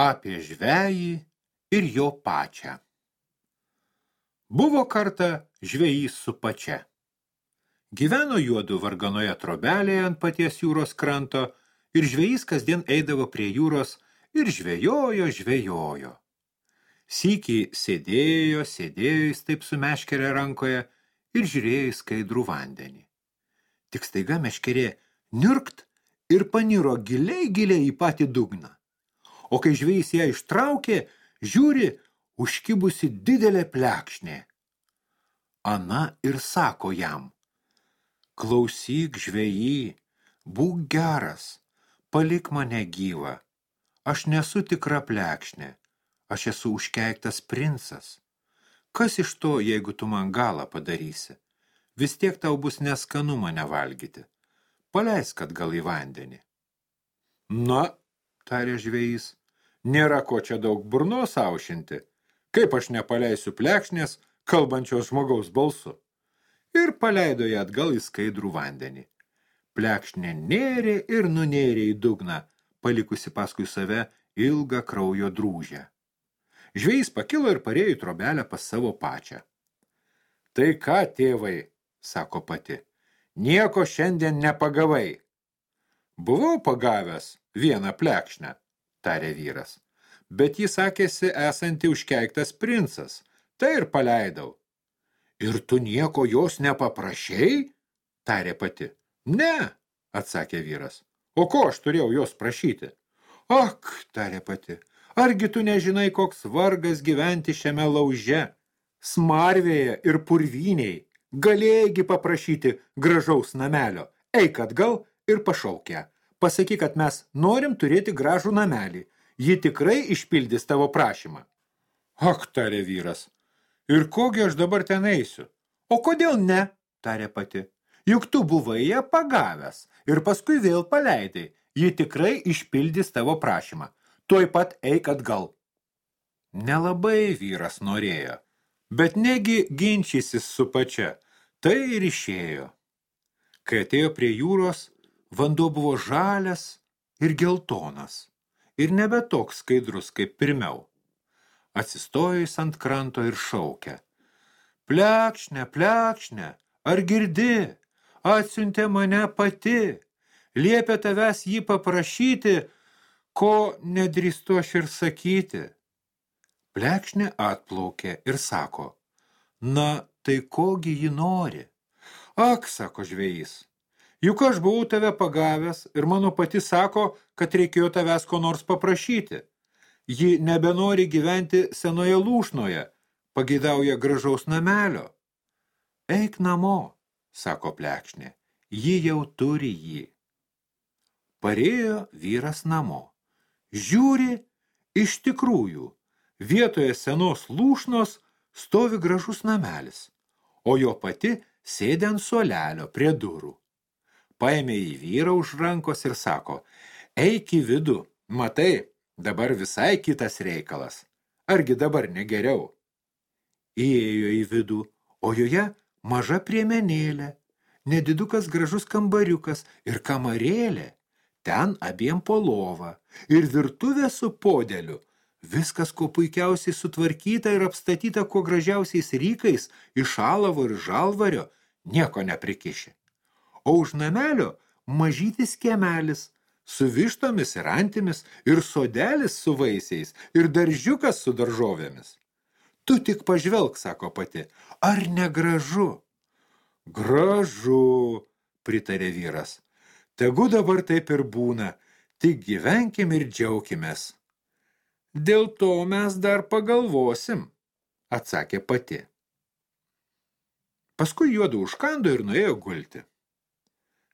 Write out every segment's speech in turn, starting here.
apie žvejį ir jo pačią. Buvo kartą žvejys su pačia. Gyveno juodu varganoje trobelėje ant paties jūros kranto ir žvejys kasdien eidavo prie jūros ir žvejojo, žvejojo. Sykį sėdėjo, sėdėjo jis taip su meškerė rankoje ir žiūrėjo į skaidrų vandenį. Tik staiga meškerė nirkt ir paniro giliai giliai į patį dugną o kai žvejys ją ištraukė, žiūri, užkibusi didelė plekšnė. Ana ir sako jam, klausyk žvejį, būk geras, palik mane gyvą, aš nesu tikra plekšnė, aš esu užkeiktas princas. Kas iš to, jeigu tu man galą padarysi? Vis tiek tau bus neskanu mane valgyti. Paleisk atgal į vandenį. Na, tarė žvejys, Nėra ko čia daug burnos aušinti. Kaip aš nepaleisiu plekšnės, kalbančios žmogaus balsu. Ir paleido ją atgal į skaidrų vandenį. Plekšnė nėrė ir nunėrė į dugną, palikusi paskui save ilgą kraujo drūžę. Žvėjys pakilo ir parėjo į trobelę pas savo pačią. Tai ką, tėvai, sako pati, nieko šiandien nepagavai. Buvau pagavęs vieną plekšnę, tarė vyras. Bet jis sakėsi esanti užkeiktas princas, tai ir paleidau. Ir tu nieko jos nepaprašei? tarė pati. Ne, atsakė vyras. O ko aš turėjau jos prašyti? Ak, tarė pati, argi tu nežinai, koks vargas gyventi šiame lauže, smarvėje ir purvyniai, galėjai paprašyti gražaus namelio, eik atgal ir pašaukia pasakyk, kad mes norim turėti gražų namelį. Ji tikrai išpildys tavo prašymą. Ak, tarė vyras, ir kogi aš dabar ten eisiu? O kodėl ne, tarė pati. Juk tu buvai ją pagavęs ir paskui vėl paleidai. Ji tikrai išpildys tavo prašymą. Tuoj pat eik atgal. Nelabai vyras norėjo, bet negi ginčysis su pačia. Tai ir išėjo. Kai atėjo prie jūros, Vanduo buvo žalias ir geltonas ir nebe toks skaidrus kaip pirmiau. Atsistojus ant kranto ir šaukia. Plekšnė, plekšnė, ar girdi? Atsiuntė mane pati. Liepė tavęs jį paprašyti, ko nedrįstu aš ir sakyti. Plekšnė atplaukė ir sako, na, tai kogi ji nori? Ak, sako žvejys, Juk aš buvau tave pagavęs ir mano pati sako, kad reikėjo tavęs ko nors paprašyti. Ji nebenori gyventi senoje lūšnoje, pageidauja gražaus namelio. Eik namo, sako plekšnė, ji jau turi jį. Parėjo vyras namo. Žiūri, iš tikrųjų, vietoje senos lūšnos stovi gražus namelis, o jo pati sėdė ant suolelio prie durų paėmė į vyrą už rankos ir sako, eik į vidų, matai, dabar visai kitas reikalas. Argi dabar negeriau? Įėjo į vidų, o joje maža priemenėlė, nedidukas gražus kambariukas ir kamarėlė, ten abiem po lovą ir virtuvė su podeliu. Viskas, kuo puikiausiai sutvarkyta ir apstatyta kuo gražiausiais rykais iš alavo ir žalvario, nieko neprikiši o už namelio mažytis kiemelis su vištomis ir antimis ir sodelis su vaisiais ir daržiukas su daržovėmis. Tu tik pažvelk, sako pati, ar negražu? Gražu, pritarė vyras. Tegu dabar taip ir būna, tik gyvenkim ir džiaukimės. Dėl to mes dar pagalvosim, atsakė pati. Paskui juodu užkando ir nuėjo gulti.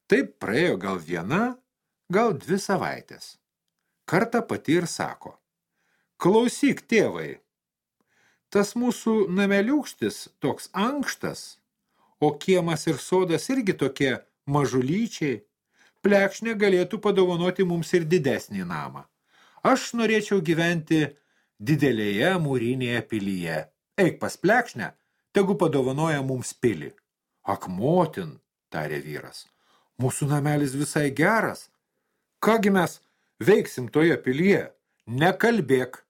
Taip praėjo gal viena, gal dvi savaitės. Kartą pati ir sako, klausyk tėvai, tas mūsų nameliūkštis toks ankštas, o kiemas ir sodas irgi tokie mažulyčiai, plekšnė galėtų padovanoti mums ir didesnį namą. Aš norėčiau gyventi didelėje mūrinėje pilyje. Eik pas plekšnę, tegu padovanoja mums pilį. Ak, motin, tarė vyras, Mūsų namelis visai geras. Kągi mes veiksim toje pilyje? Nekalbėk,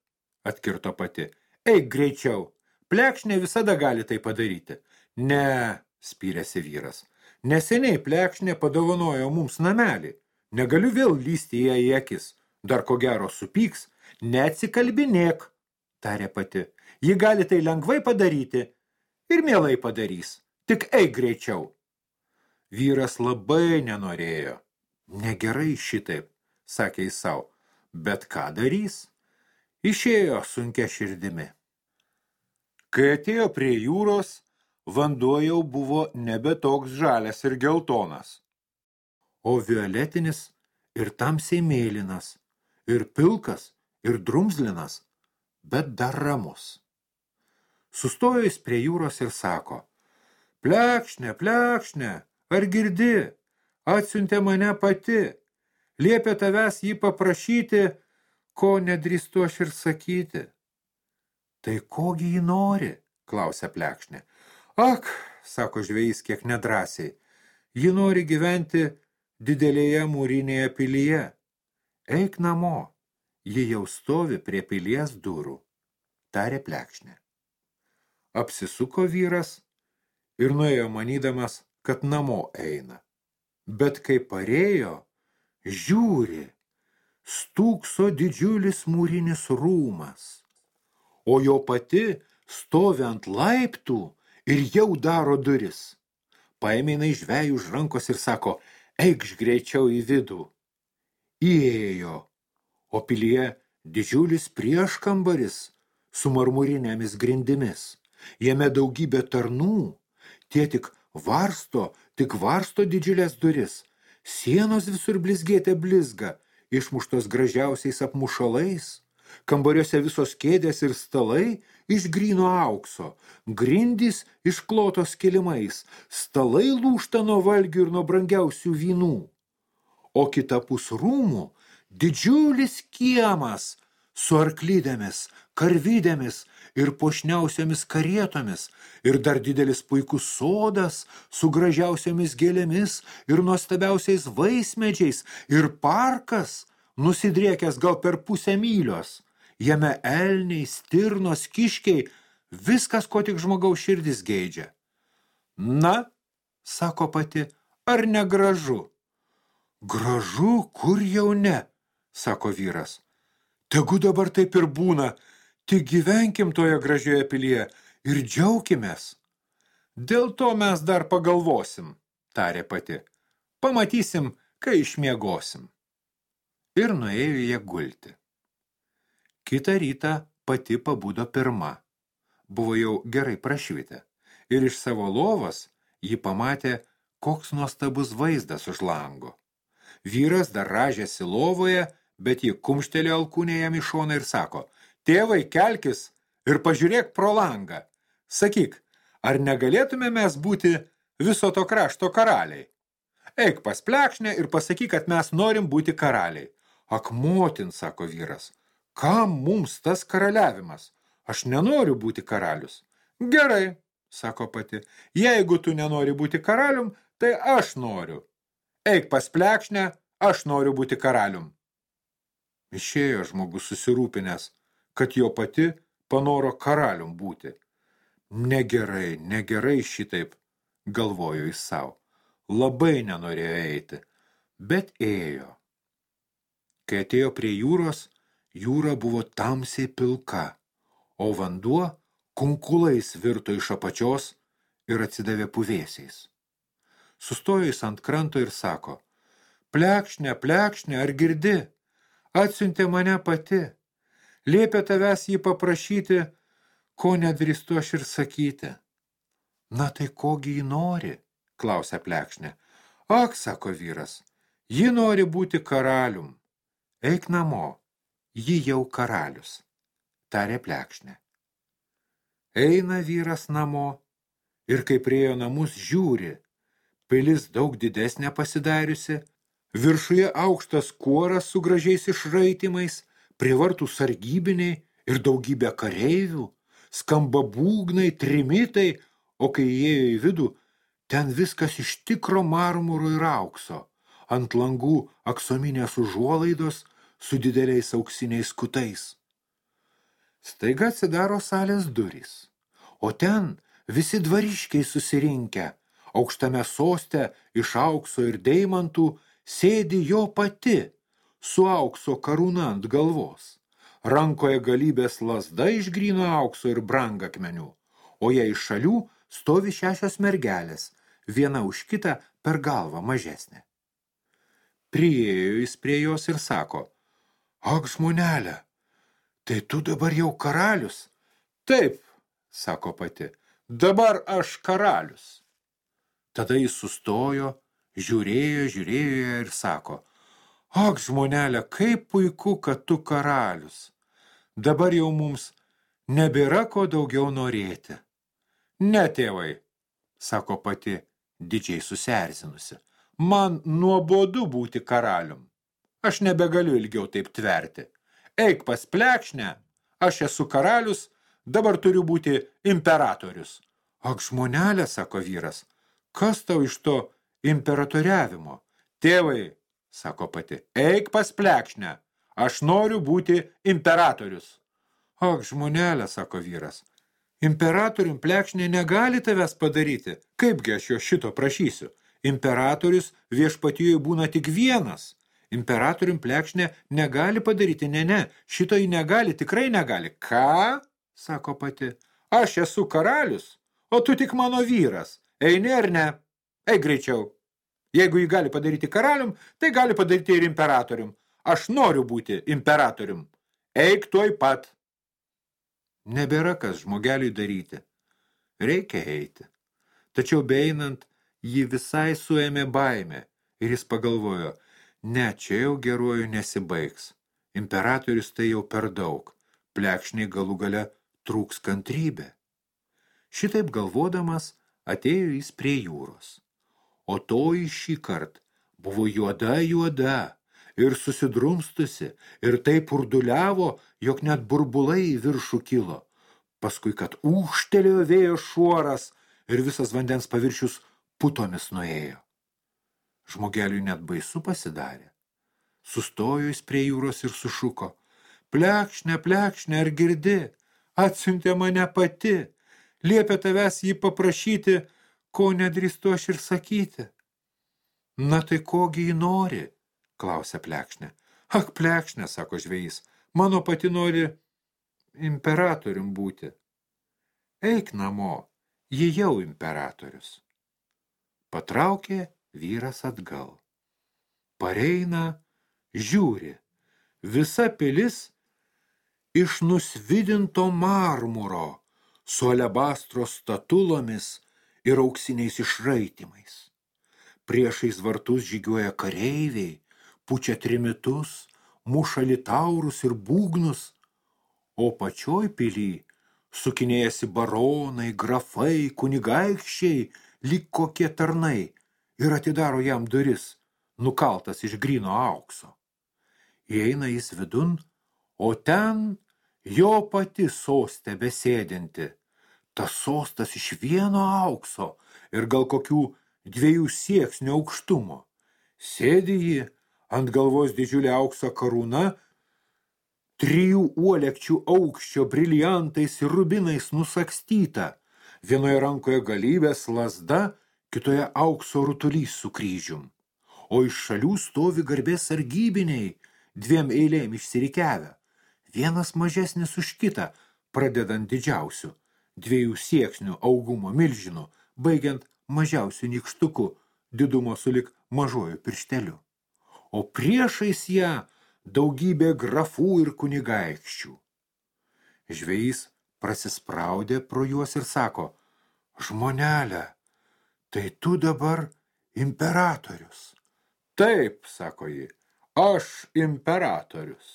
atkirto pati. Eik greičiau, plekšnė visada gali tai padaryti. Ne, spyrėsi vyras. Neseniai plekšnė padovanojo mums namelį. Negaliu vėl lysti ją į akis. Dar ko gero supyks. Neatsikalbinėk, tarė pati. Ji gali tai lengvai padaryti ir mielai padarys. Tik eik greičiau. Vyras labai nenorėjo. Negerai šitaip, sakė jis savo. Bet ką darys? Išėjo sunkia širdimi. Kai atėjo prie jūros, vanduo jau buvo nebe toks žalias ir geltonas, o violetinis ir tamsiai mėlynas, ir pilkas, ir drumzlinas, bet dar ramus. Sustojo jis prie jūros ir sako, plekšnė, plekšnė, ar girdi, atsiuntė mane pati, liepė tavęs jį paprašyti, ko nedrįstu aš ir sakyti. Tai kogi jį nori, klausia plekšnė. Ak, sako žvejys kiek nedrasiai, ji nori gyventi didelėje mūrinėje pilyje. Eik namo, ji jau stovi prie pilies durų, tarė plekšnė. Apsisuko vyras ir nuėjo manydamas, kad namo eina. Bet kai parėjo, žiūri, stūkso didžiulis mūrinis rūmas, o jo pati stovi ant laiptų ir jau daro duris. Paėmė jinai žvejų už rankos ir sako, eikš greičiau į vidų. Įėjo, o pilyje didžiulis prieškambaris su marmurinėmis grindimis. Jame daugybė tarnų, tie tik varsto, tik varsto didžiulės duris. Sienos visur blizgėte blizga, išmuštos gražiausiais apmušalais. Kambariuose visos kėdės ir stalai iš gryno aukso, grindys išklotos kilimais, stalai lūšta nuo valgių ir nuo brangiausių vynų. O kitapus rūmų didžiulis kiemas su arklydėmis, karvydėmis ir pošniausiamis karietomis, ir dar didelis puikus sodas su gražiausiamis gėlėmis ir nuostabiausiais vaismedžiais, ir parkas, nusidriekęs gal per pusę mylios. Jame elniai, stirnos, kiškiai, viskas, ko tik žmogaus širdis geidžia. Na, sako pati, ar negražu? Gražu, kur jau ne, sako vyras. Tegu dabar taip ir būna, tik gyvenkim toje gražioje pilyje ir džiaukimės. Dėl to mes dar pagalvosim, tarė pati. Pamatysim, kai išmiegosim. Ir nuėjo jie gulti. Kitą rytą pati pabudo pirma. Buvo jau gerai prašvitę. Ir iš savo lovos ji pamatė, koks nuostabus vaizdas už lango. Vyras dar ražėsi lovoje, bet ji kumštelė alkūnė jam į šoną ir sako, tėvai, kelkis ir pažiūrėk pro langą. Sakyk, ar negalėtume mes būti viso to krašto karaliai? Eik pas plekšnę ir pasakyk, kad mes norim būti karaliai. Ak, motin, sako vyras, Kam mums tas karaliavimas? Aš nenoriu būti karalius. Gerai, sako pati, jeigu tu nenori būti karalium, tai aš noriu. Eik pas plekšnę, aš noriu būti karalium. Išėjo žmogus susirūpinęs, kad jo pati panoro karalium būti. Negerai, negerai šitaip, galvojo jis savo. Labai nenorėjo eiti, bet ėjo. Kai atėjo prie jūros, Jūra buvo tamsiai pilka, o vanduo kunkulais virto iš apačios ir atsidavė puvėsiais. Sustojo jis ant kranto ir sako, plekšnė, plekšnė, ar girdi? Atsiuntė mane pati. Liepė tavęs jį paprašyti, ko nedrįstu aš ir sakyti. Na tai kogi jį nori, klausia plekšnė. Ak, sako vyras, ji nori būti karalium. Eik namo ji jau karalius, tarė plekšnė. Eina vyras namo ir kai priejo namus žiūri, pilis daug didesnė pasidariusi, viršuje aukštas kuoras su gražiais išraitimais, prie vartų sargybiniai ir daugybė kareivių, skamba būgnai, trimitai, o kai įėjo į vidų, ten viskas iš tikro marmuro ir aukso, ant langų aksominės užuolaidos – su dideliais auksiniais kutais. Staiga atsidaro salės durys, o ten visi dvariškiai susirinkę, aukštame soste iš aukso ir deimantų sėdi jo pati, su aukso karūna ant galvos. Rankoje galybės lasda iš grino aukso ir brangakmenių, o jai iš šalių stovi šešios mergelės, viena už kitą per galvą mažesnė. Priėjo jis prie jos ir sako, ak žmonelė, tai tu dabar jau karalius? Taip, sako pati, dabar aš karalius. Tada jis sustojo, žiūrėjo, žiūrėjo ir sako, ak žmonelė, kaip puiku, kad tu karalius. Dabar jau mums nebėra ko daugiau norėti. Ne, tėvai, sako pati, didžiai susierzinusi. Man nuobodu būti karalium. Aš nebegaliu ilgiau taip tverti. Eik pas plekšnę, aš esu karalius, dabar turiu būti imperatorius. Ak, žmonelė, sako vyras, kas tau iš to imperatoriavimo? Tėvai, sako pati, eik pas plekšnę, aš noriu būti imperatorius. Ak, žmonelė, sako vyras, imperatorium plekšnė negali tavęs padaryti. Kaipgi aš jo šito prašysiu? Imperatorius viešpatijoje būna tik vienas. Imperatorium plekšnė negali padaryti, ne, ne, šito jį negali, tikrai negali. Ką? sako pati. Aš esu karalius, o tu tik mano vyras. Eini ar ne? Eik greičiau. Jeigu jį gali padaryti karalium, tai gali padaryti ir imperatorium. Aš noriu būti imperatorium. Eik tuoj pat. Nebėra kas žmogeliui daryti. Reikia eiti. Tačiau beeinant, jį visai suėmė baimė ir jis pagalvojo, ne, čia jau geruoju nesibaigs. Imperatorius tai jau per daug. Plekšniai galų gale trūks kantrybė. Šitaip galvodamas atėjo jis prie jūros. O toji šį kart buvo juoda juoda ir susidrumstusi ir taip urduliavo, jog net burbulai į viršų kilo. Paskui, kad ūkštelėjo vėjo šuoras ir visas vandens paviršius putomis nuėjo. Žmogeliui net baisu pasidarė. Sustojo jis prie jūros ir sušuko. Plekšnė, plekšnė, ar girdi? Atsiuntė mane pati. Liepė tavęs jį paprašyti, ko nedrįstu aš ir sakyti. Na tai kogi jį nori? klausė plekšnė. Ak, plekšnė, sako žvejys, mano pati nori imperatorium būti. Eik namo, ji jau imperatorius. Patraukė vyras atgal. Pareina, žiūri, visa pilis iš nusvidinto marmuro su alebastro statulomis ir auksiniais išraitimais. Priešais vartus žygiuoja kareiviai, pučia trimitus, muša litaurus ir būgnus, o pačioj pily sukinėjasi baronai, grafai, kunigaikščiai, lyg kokie tarnai ir atidaro jam duris, nukaltas iš grino aukso. Įeina jis vidun, o ten jo pati sostė besėdinti. Tas sostas iš vieno aukso ir gal kokių dviejų sieksnių aukštumo. Sėdi ji ant galvos didžiulė aukso karūna, trijų uolekčių aukščio briliantais ir rubinais nusakstyta, vienoje rankoje galybės lasda, kitoje aukso rutulys su kryžium, o iš šalių stovi garbės sargybiniai, dviem eilėm išsirikiavę, vienas mažesnis už kitą, pradedant didžiausių, dviejų sieksnių augumo milžinų, baigiant mažiausių nykštukų, didumo sulik mažojo piršteliu. O priešais ją daugybė grafų ir kunigaikščių. Žvejys prasispraudė pro juos ir sako, žmonelė, tai tu dabar imperatorius. Taip, sako ji, aš imperatorius.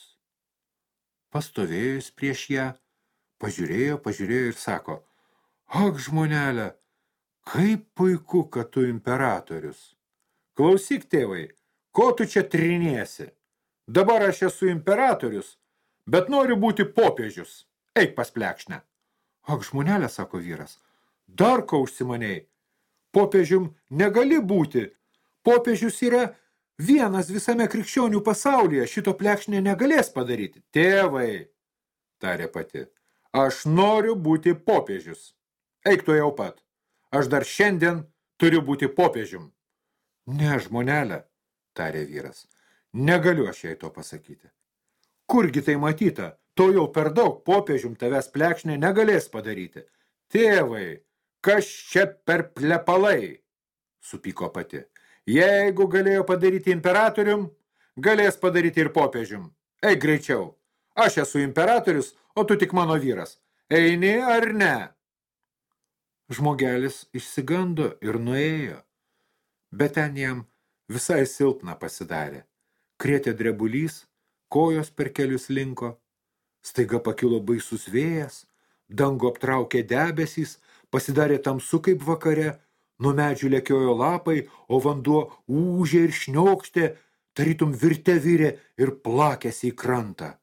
Pastovėjus prieš ją, pažiūrėjo, pažiūrėjo ir sako, ak, žmonelė, kaip puiku, kad tu imperatorius. Klausyk, tėvai, ko tu čia trinėsi? Dabar aš esu imperatorius, bet noriu būti popiežius. Eik pas plekšnę. Ak, žmonelė, sako vyras, dar ko užsimanėjai? popiežium negali būti. Popiežius yra Vienas visame krikščionių pasaulyje šito plekšnė negalės padaryti. Tėvai, tarė pati, aš noriu būti popiežius. Eik tu jau pat. Aš dar šiandien turiu būti popiežium. Ne, žmonelė, tarė vyras. Negaliu aš jai to pasakyti. Kurgi tai matyta? To jau per daug popiežium tavęs plekšnė negalės padaryti. Tėvai, kas čia per plepalai? Supyko pati. Jeigu galėjo padaryti imperatorium, galės padaryti ir popiežium. Eik greičiau. Aš esu imperatorius, o tu tik mano vyras. Eini ar ne? Žmogelis išsigando ir nuėjo, bet ten jam visai silpna pasidarė. Krėtė drebulys, kojos per kelius linko, staiga pakilo baisus vėjas, dango aptraukė debesys, pasidarė tamsu kaip vakare, nuo medžių lekiojo lapai, o vanduo ūžė ir šniokštė, tarytum virte virė ir plakėsi į krantą.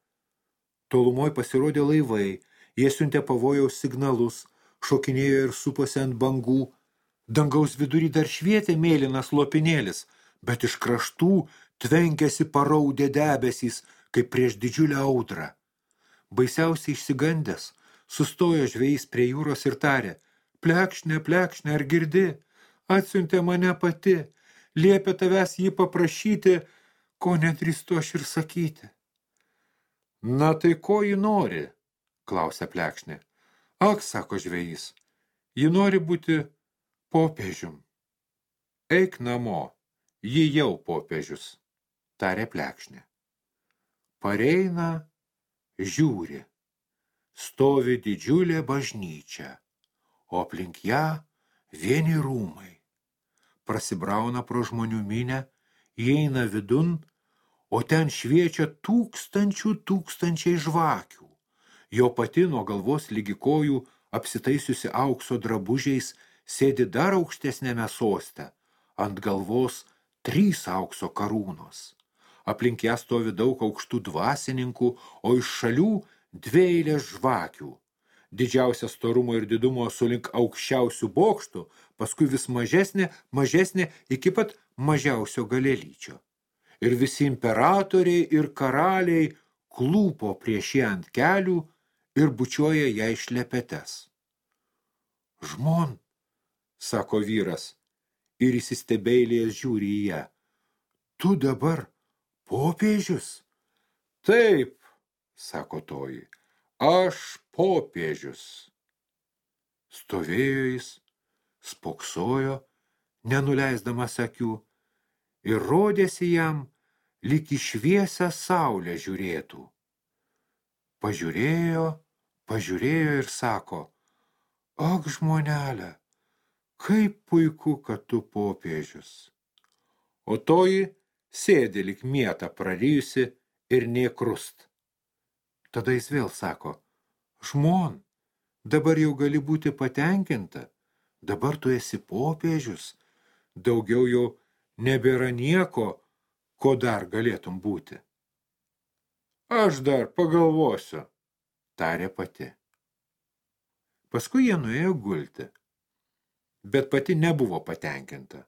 Tolumoj pasirodė laivai, jie siuntė pavojaus signalus, šokinėjo ir suposi ant bangų, dangaus vidury dar švietė mėlynas lopinėlis, bet iš kraštų tvenkėsi paraudė debesys, kaip prieš didžiulę audrą. Baisiausiai išsigandęs, sustojo žvėjys prie jūros ir tarė, plekšnė, plekšnė, ar girdi, atsiuntė mane pati, liepė tavęs jį paprašyti, ko nedrįstu aš ir sakyti. Na tai ko ji nori? klausė plekšnė. Ak, sako žvėjys, ji nori būti popiežium. Eik namo, ji jau popiežius, tarė plekšnė. Pareina, žiūri, stovi didžiulė bažnyčia, o aplink ją vieni rūmai. Prasibrauna pro žmonių minę, įeina vidun, o ten šviečia tūkstančių tūkstančiai žvakių. Jo pati nuo galvos lygi kojų apsitaisiusi aukso drabužiais sėdi dar aukštesnėme soste, ant galvos trys aukso karūnos. Aplink ją stovi daug aukštų dvasininkų, o iš šalių dvi eilės žvakių. Didžiausia storumo ir didumo sulink aukščiausių bokštų, paskui vis mažesnė, mažesnė iki pat mažiausio galelyčio. Ir visi imperatoriai ir karaliai klūpo prieš ją ant kelių ir bučioja ją išlepetes. Žmon, sako vyras, ir įsistebeilės žiūri į ją. Tu dabar popiežius? Taip, sako toji, aš popiežius. Stovėjo jis, spoksojo, nenuleisdamas akių, ir rodėsi jam, lyg į šviesę saulę žiūrėtų. Pažiūrėjo, pažiūrėjo ir sako, ak žmonelė, kaip puiku, kad tu popiežius. O toji sėdi lik mietą prarijusi ir niekrust. Tada jis vėl sako, žmon, dabar jau gali būti patenkinta, dabar tu esi popiežius, daugiau jau nebėra nieko, ko dar galėtum būti. Aš dar pagalvosiu, tarė pati. Paskui jie nuėjo gulti, bet pati nebuvo patenkinta.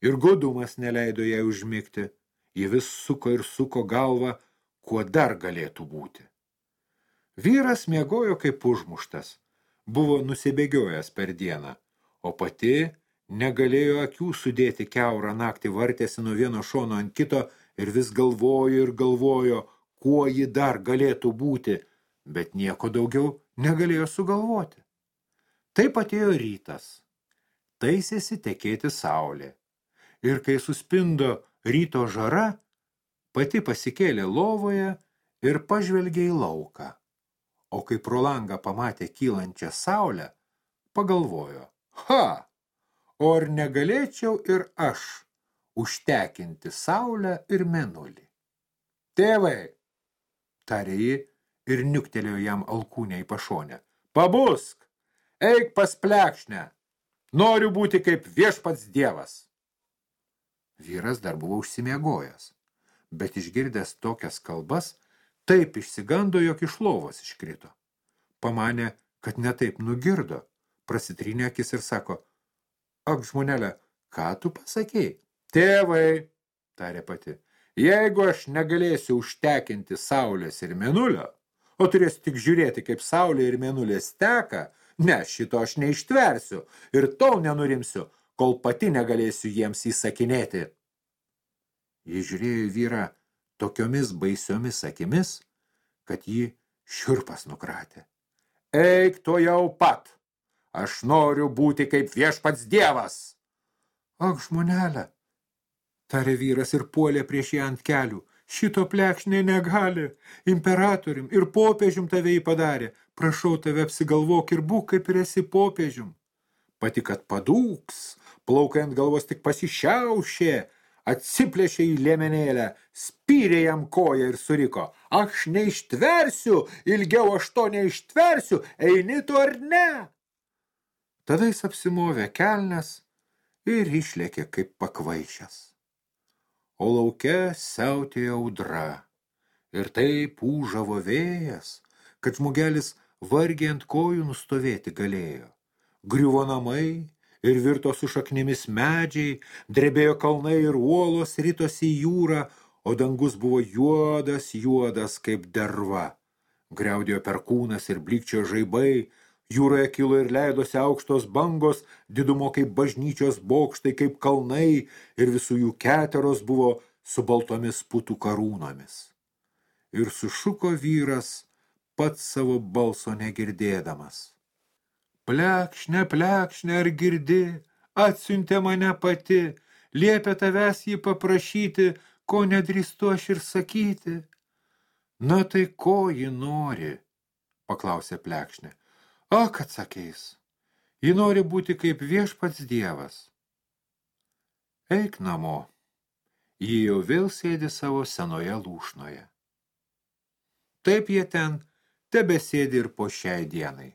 Ir godumas neleido jai užmigti, ji vis suko ir suko galvą, kuo dar galėtų būti. Vyras miegojo kaip užmuštas, buvo nusibėgiojęs per dieną, o pati negalėjo akių sudėti keurą naktį vartėsi nuo vieno šono ant kito ir vis galvojo ir galvojo, kuo ji dar galėtų būti, bet nieko daugiau negalėjo sugalvoti. Taip atėjo rytas. Taisėsi tekėti saulė. Ir kai suspindo ryto žara, pati pasikėlė lovoje ir pažvelgė į lauką o kai pro langą pamatė kylančią saulę, pagalvojo, ha, o ar negalėčiau ir aš užtekinti saulę ir menulį. Tėvai, tarė ji ir niuktelėjo jam alkūnę į pašonę. Pabusk, eik pas plekšnę, noriu būti kaip viešpats dievas. Vyras dar buvo užsimiegojęs, bet išgirdęs tokias kalbas, Taip išsigando, jog iš lovos iškrito. Pamanė, kad netaip nugirdo, prasitrynė akis ir sako, ak žmonelė, ką tu pasakėjai? Tėvai, tarė pati. Jeigu aš negalėsiu užtekinti saulės ir mėnulio, o turėsiu tik žiūrėti, kaip saulė ir mėnulės teka, ne, šito aš neištversiu ir tol nenurimsiu, kol pati negalėsiu jiems įsakinėti. Ji žiūrėjo vyrą tokiomis baisiomis akimis, kad jį šiurpas nukratė. Eik to jau pat, aš noriu būti kaip viešpats dievas. Ak, žmonelė, tarė vyras ir puolė prieš ją ant kelių. Šito plekšnė negali, imperatorium ir popiežium tave jį padarė. Prašau tave apsigalvok ir būk kaip ir esi popiežium. Pati, kad padūks, plaukai ant galvos tik pasišiaušė, atsiplėšė į lėmenėlę, spyrė jam koją ir suriko. Aš neištversiu, ilgiau aš to neištversiu, eini tu ar ne? Tada jis apsimovė kelnes ir išlėkė kaip pakvaišęs o lauke siautėjo audra. Ir taip ūžavo vėjas, kad žmogelis vargiai ant kojų nustovėti galėjo. Griuvo namai ir virto su šaknimis medžiai, drebėjo kalnai ir uolos rytosi į jūrą, o dangus buvo juodas, juodas kaip derva. Griaudėjo perkūnas ir blikčio žaibai, Jūroje kilo ir leidosi aukštos bangos, didumo kaip bažnyčios bokštai, kaip kalnai, ir visų jų keteros buvo su baltomis putų karūnomis. Ir sušuko vyras, pats savo balso negirdėdamas. Plekšnė, plekšnė, ar girdi, atsiuntė mane pati, liepė tavęs jį paprašyti, ko nedrįstu aš ir sakyti. Na tai ko ji nori, paklausė plekšnė. Ak, atsakeis, ji nori būti kaip viešpats dievas. Eik namo, ji jau vėl sėdi savo senoje lūšnoje. Taip jie ten tebesėdi ir po šiai dienai.